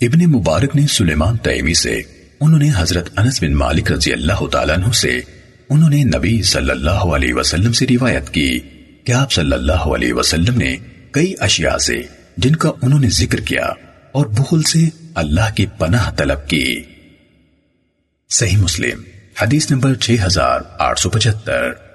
ابن مبارک نے سلیمان تیمی سے، انہوں نے حضرت انس بن مالک رضی اللہ تعالیٰ عنہ سے، انہوں نے نبی صلی اللہ علیہ وسلم سے روایت کی کہ آپ صلی اللہ علیہ وسلم نے کئی اشیاء سے جن کا انہوں نے ذکر کیا اور بخل سے اللہ کی پناہ طلب کی۔ صحیح مسلم، حدیث نمبر 6875